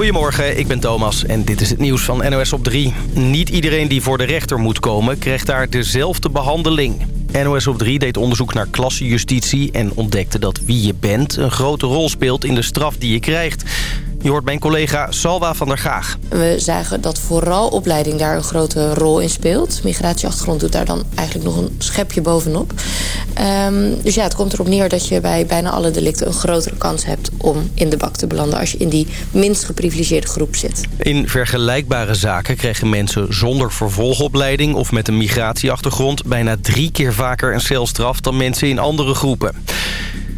Goedemorgen, ik ben Thomas en dit is het nieuws van NOS op 3. Niet iedereen die voor de rechter moet komen krijgt daar dezelfde behandeling. NOS op 3 deed onderzoek naar klassenjustitie en ontdekte dat wie je bent een grote rol speelt in de straf die je krijgt. Je hoort mijn collega Salwa van der Gaag. We zagen dat vooral opleiding daar een grote rol in speelt. Migratieachtergrond doet daar dan eigenlijk nog een schepje bovenop. Um, dus ja, het komt erop neer dat je bij bijna alle delicten... een grotere kans hebt om in de bak te belanden... als je in die minst geprivilegeerde groep zit. In vergelijkbare zaken krijgen mensen zonder vervolgopleiding... of met een migratieachtergrond bijna drie keer vaker een celstraf... dan mensen in andere groepen.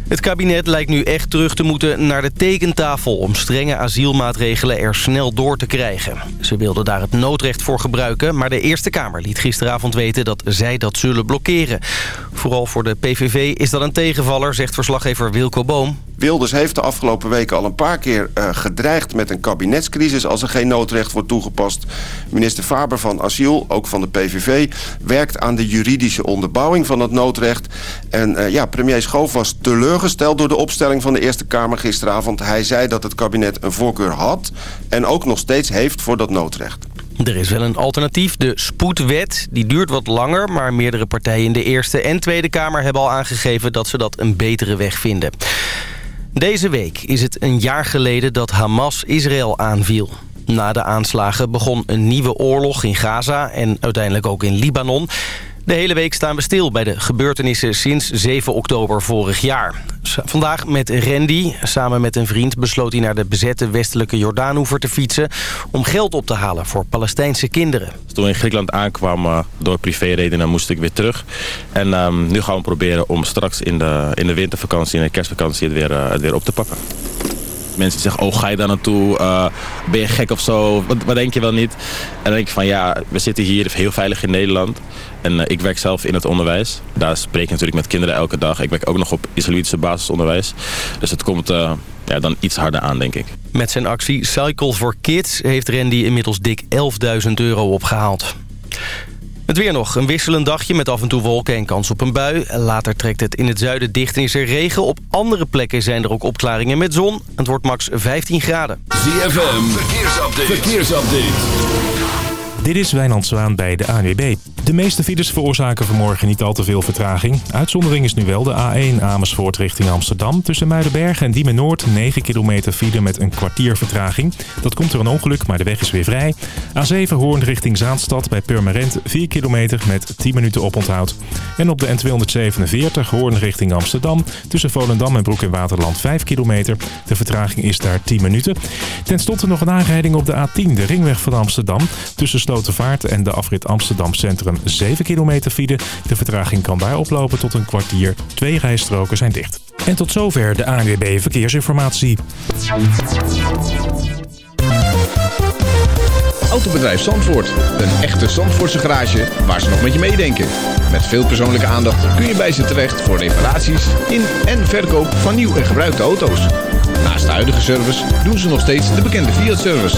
Het kabinet lijkt nu echt terug te moeten naar de tekentafel... om strenge asielmaatregelen er snel door te krijgen. Ze wilden daar het noodrecht voor gebruiken... maar de Eerste Kamer liet gisteravond weten dat zij dat zullen blokkeren. Vooral voor de PVV is dat een tegenvaller, zegt verslaggever Wilco Boom. Wilders heeft de afgelopen weken al een paar keer uh, gedreigd met een kabinetscrisis... als er geen noodrecht wordt toegepast. Minister Faber van Asiel, ook van de PVV... werkt aan de juridische onderbouwing van het noodrecht. En uh, ja, premier Schoof was teleurgesteld door de opstelling van de Eerste Kamer gisteravond. Hij zei dat het kabinet een voorkeur had en ook nog steeds heeft voor dat noodrecht. Er is wel een alternatief, de spoedwet. Die duurt wat langer, maar meerdere partijen in de Eerste en Tweede Kamer... hebben al aangegeven dat ze dat een betere weg vinden. Deze week is het een jaar geleden dat Hamas Israël aanviel. Na de aanslagen begon een nieuwe oorlog in Gaza en uiteindelijk ook in Libanon. De hele week staan we stil bij de gebeurtenissen sinds 7 oktober vorig jaar. Vandaag met Randy. Samen met een vriend besloot hij naar de bezette westelijke Jordaanhoever te fietsen... om geld op te halen voor Palestijnse kinderen. Toen we in Griekenland aankwamen door privéredenen moest ik weer terug. En um, nu gaan we proberen om straks in de, in de wintervakantie en de kerstvakantie het weer, uh, het weer op te pakken. Mensen zeggen, oh ga je daar naartoe? Uh, ben je gek of zo? Wat, wat, denk je wel niet? En dan denk ik van ja, we zitten hier heel veilig in Nederland. En uh, ik werk zelf in het onderwijs. Daar spreek ik natuurlijk met kinderen elke dag. Ik werk ook nog op islamitische basisonderwijs. Dus het komt uh, ja, dan iets harder aan, denk ik. Met zijn actie Cycle for Kids heeft Randy inmiddels dik 11.000 euro opgehaald. Het weer nog. Een wisselend dagje met af en toe wolken en kans op een bui. Later trekt het in het zuiden dicht en is er regen. Op andere plekken zijn er ook opklaringen met zon. Het wordt max 15 graden. ZFM, verkeersupdate. verkeersupdate. Dit is Wijnand Zwaan bij de ANWB. De meeste files veroorzaken vanmorgen niet al te veel vertraging. Uitzondering is nu wel de A1 Amersfoort richting Amsterdam. Tussen Muidenberg en Diemen Noord 9 kilometer file met een kwartier vertraging. Dat komt door een ongeluk, maar de weg is weer vrij. A7 Hoorn richting Zaanstad bij Purmerend 4 kilometer met 10 minuten oponthoud. En op de N247 Hoorn richting Amsterdam. Tussen Volendam en Broek in Waterland 5 kilometer. De vertraging is daar 10 minuten. Ten slotte nog een aanrijding op de A10, de ringweg van Amsterdam. Tussen Slotervaart en de afrit Amsterdam Centrum 7 kilometer file. De vertraging kan daar oplopen tot een kwartier. Twee rijstroken zijn dicht. En tot zover de ANWB Verkeersinformatie. Autobedrijf Zandvoort. Een echte Zandvoortse garage waar ze nog met je meedenken. Met veel persoonlijke aandacht kun je bij ze terecht voor reparaties in en verkoop van nieuw en gebruikte auto's. Naast de huidige service doen ze nog steeds de bekende Fiat-service.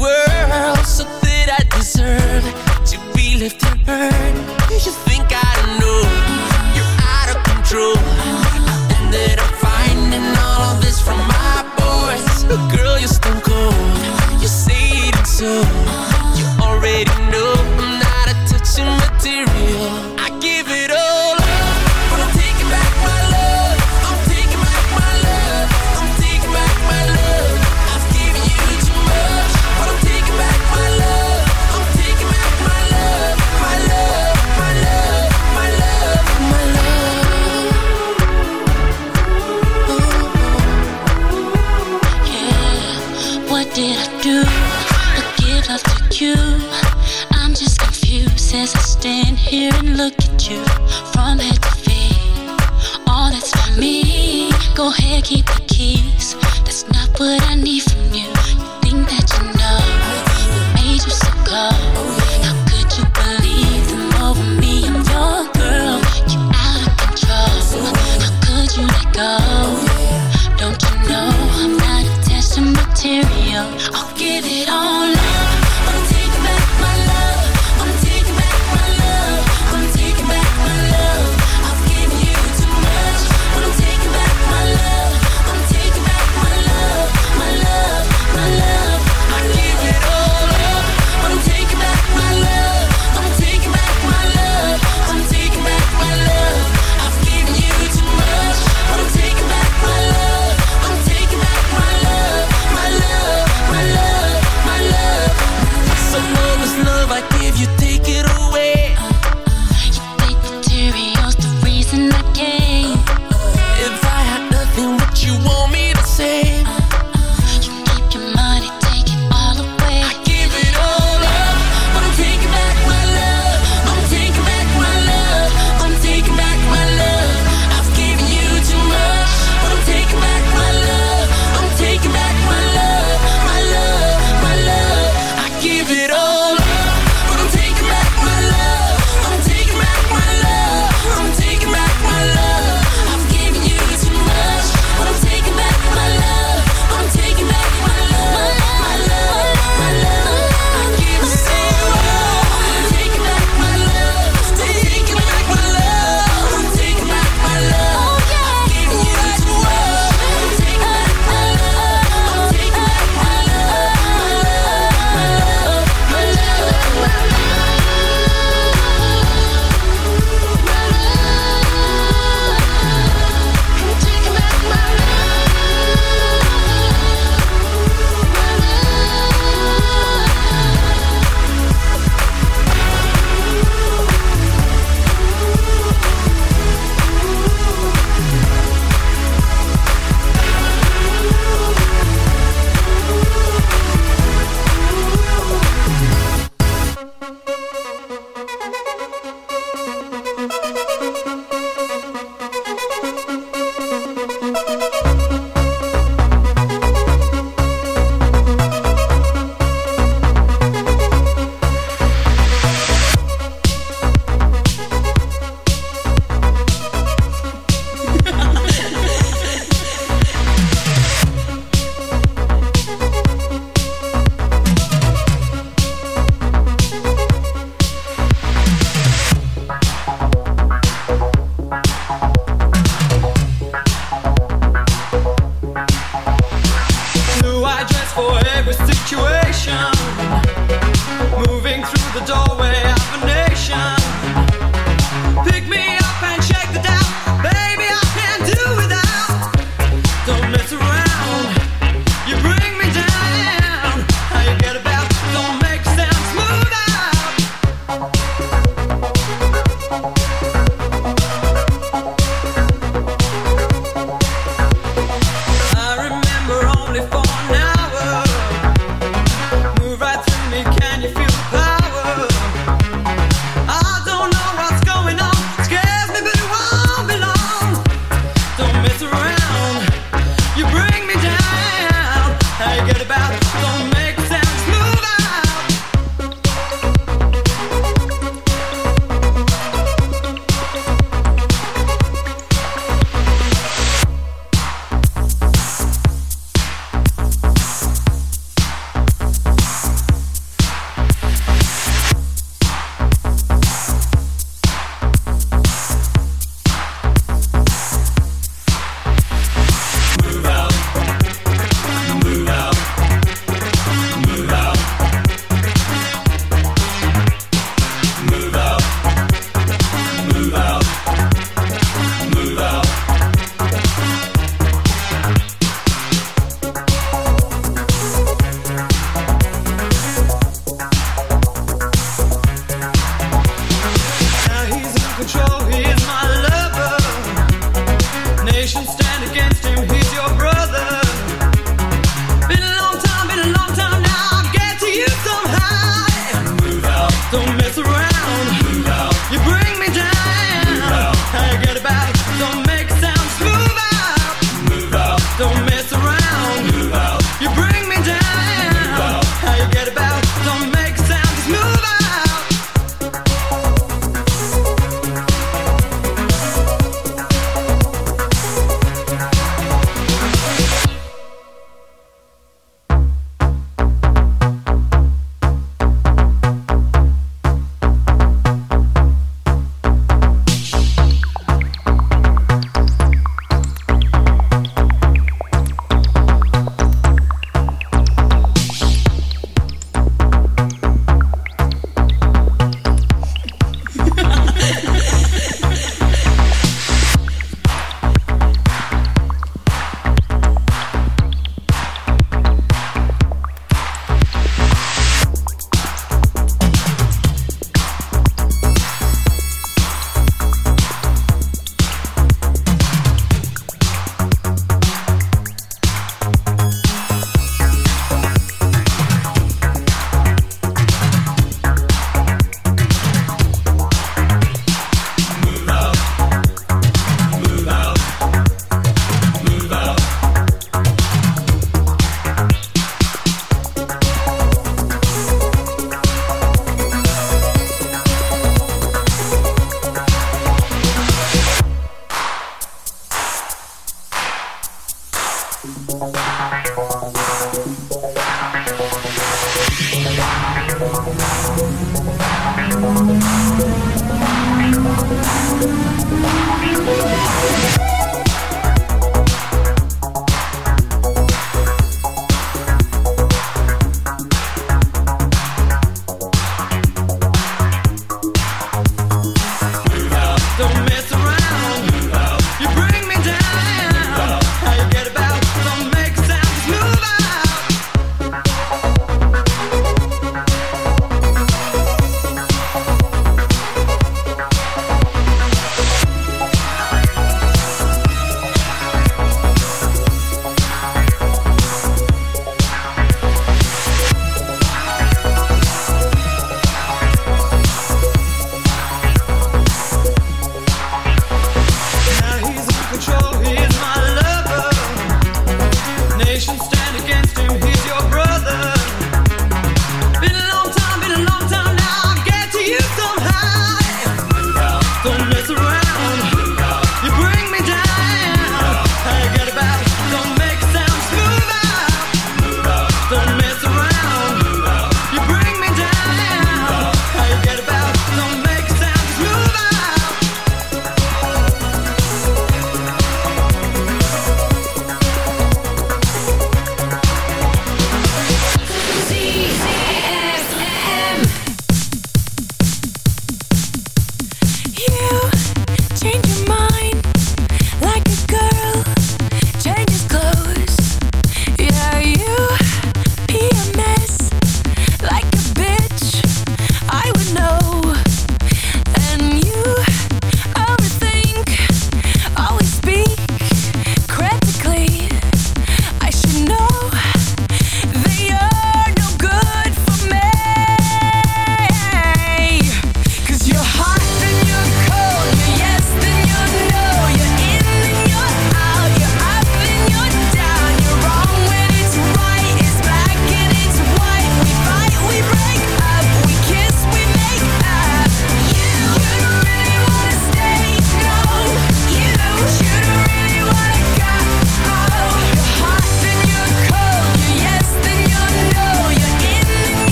World So that I deserve To be left unheard You think I don't know You're out of control. I ended up finding all of this from my boys. Girl, you're stone cold You say it and so and look at you from head to feet. All that's for me. Go ahead, keep the keys. That's not what I need from you. You think that you know what made you so cold? How could you believe them over me? I'm your girl. You out of control. How could you let go? Don't you know I'm not attached to material? I'll give it all up.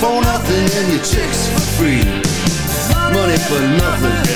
for nothing and your chicks for free. Money for nothing.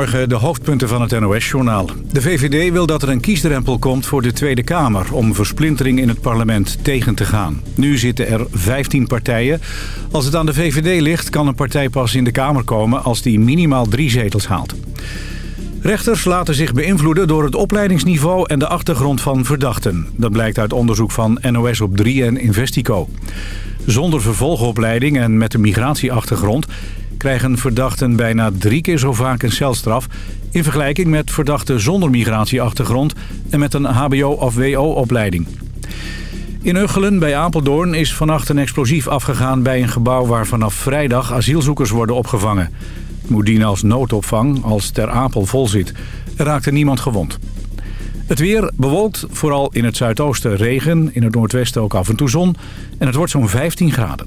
Goedemorgen, de hoofdpunten van het NOS-journaal. De VVD wil dat er een kiesdrempel komt voor de Tweede Kamer... om versplintering in het parlement tegen te gaan. Nu zitten er 15 partijen. Als het aan de VVD ligt, kan een partij pas in de Kamer komen... als die minimaal drie zetels haalt. Rechters laten zich beïnvloeden door het opleidingsniveau en de achtergrond van verdachten. Dat blijkt uit onderzoek van NOS op 3 en Investico. Zonder vervolgopleiding en met een migratieachtergrond... krijgen verdachten bijna drie keer zo vaak een celstraf... in vergelijking met verdachten zonder migratieachtergrond... en met een hbo- of wo-opleiding. In Uggelen bij Apeldoorn is vannacht een explosief afgegaan... bij een gebouw waar vanaf vrijdag asielzoekers worden opgevangen. Het moet dienen als noodopvang als Ter Apel vol zit. Er raakte niemand gewond. Het weer bewolkt, vooral in het zuidoosten regen. In het noordwesten ook af en toe zon. En het wordt zo'n 15 graden.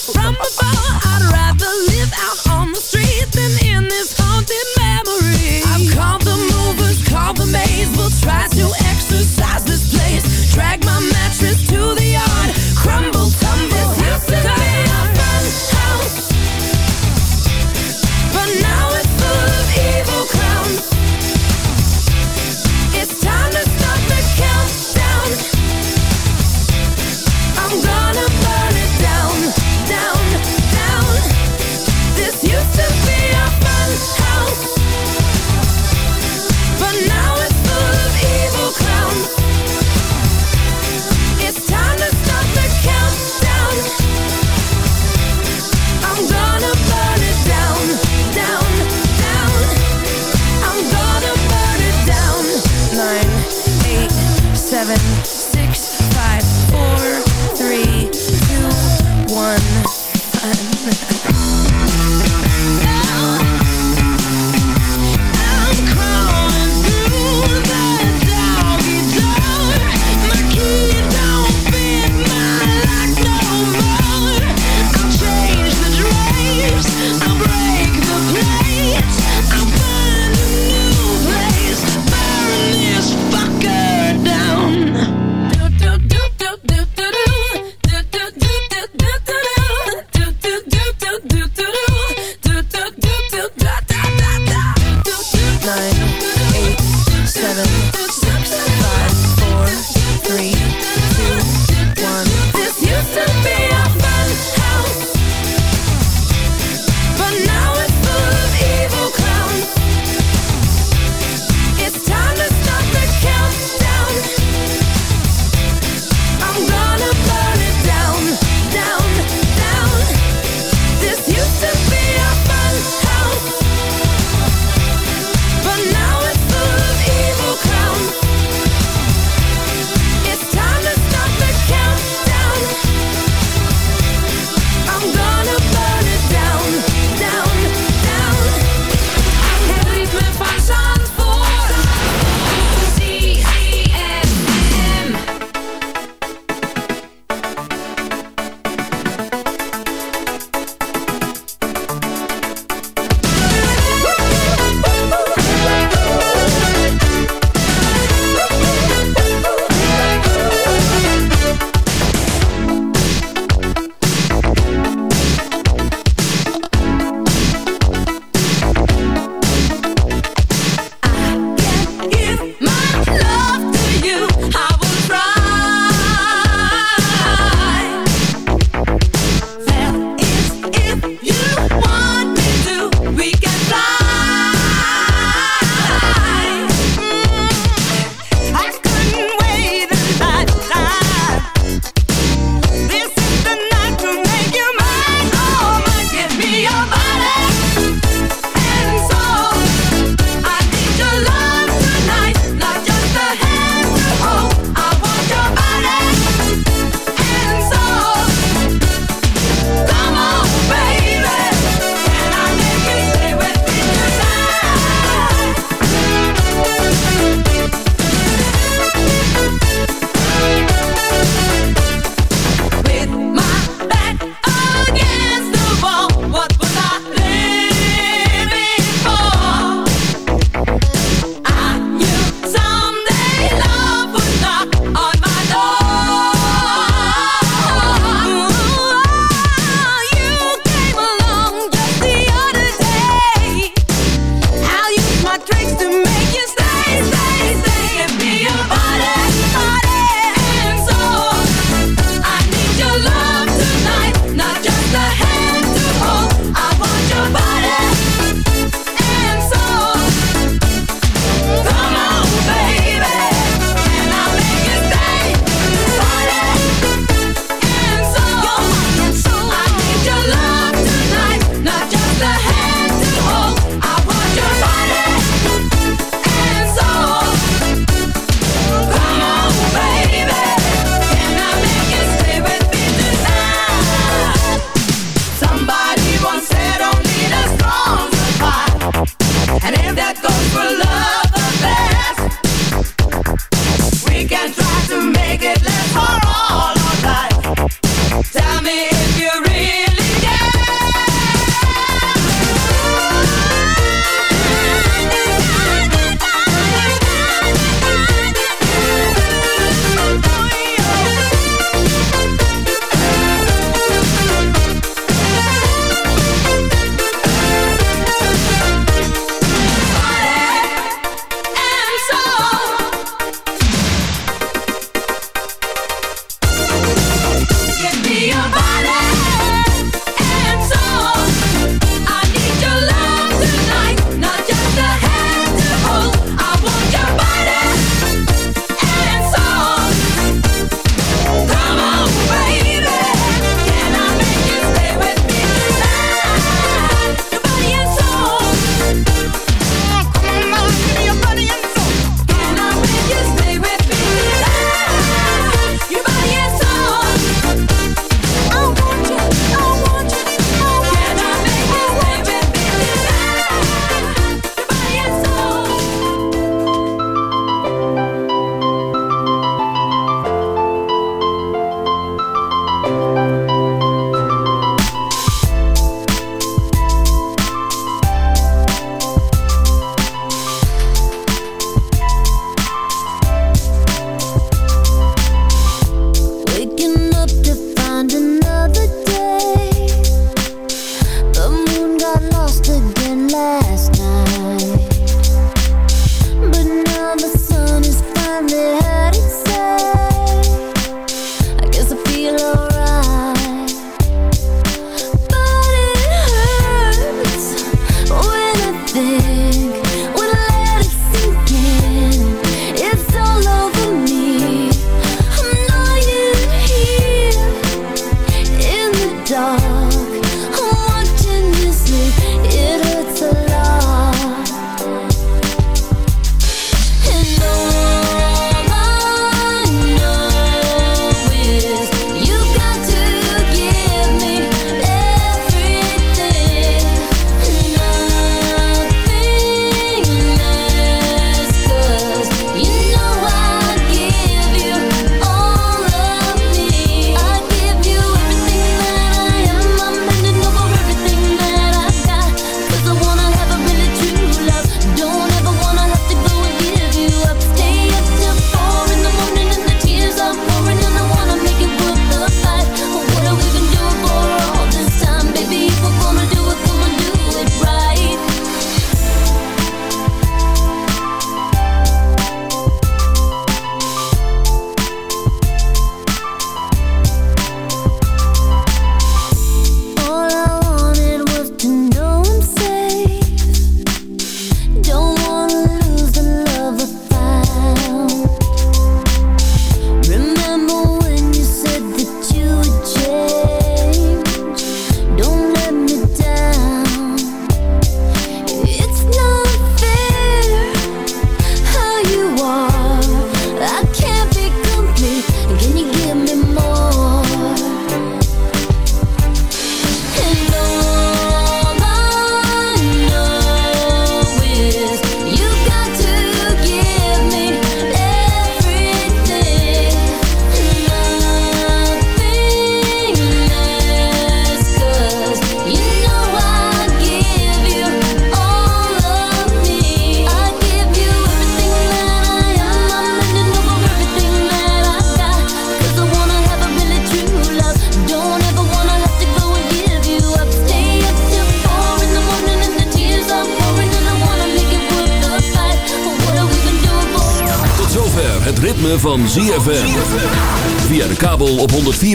from the ball i'd rather live out on the streets than in this try to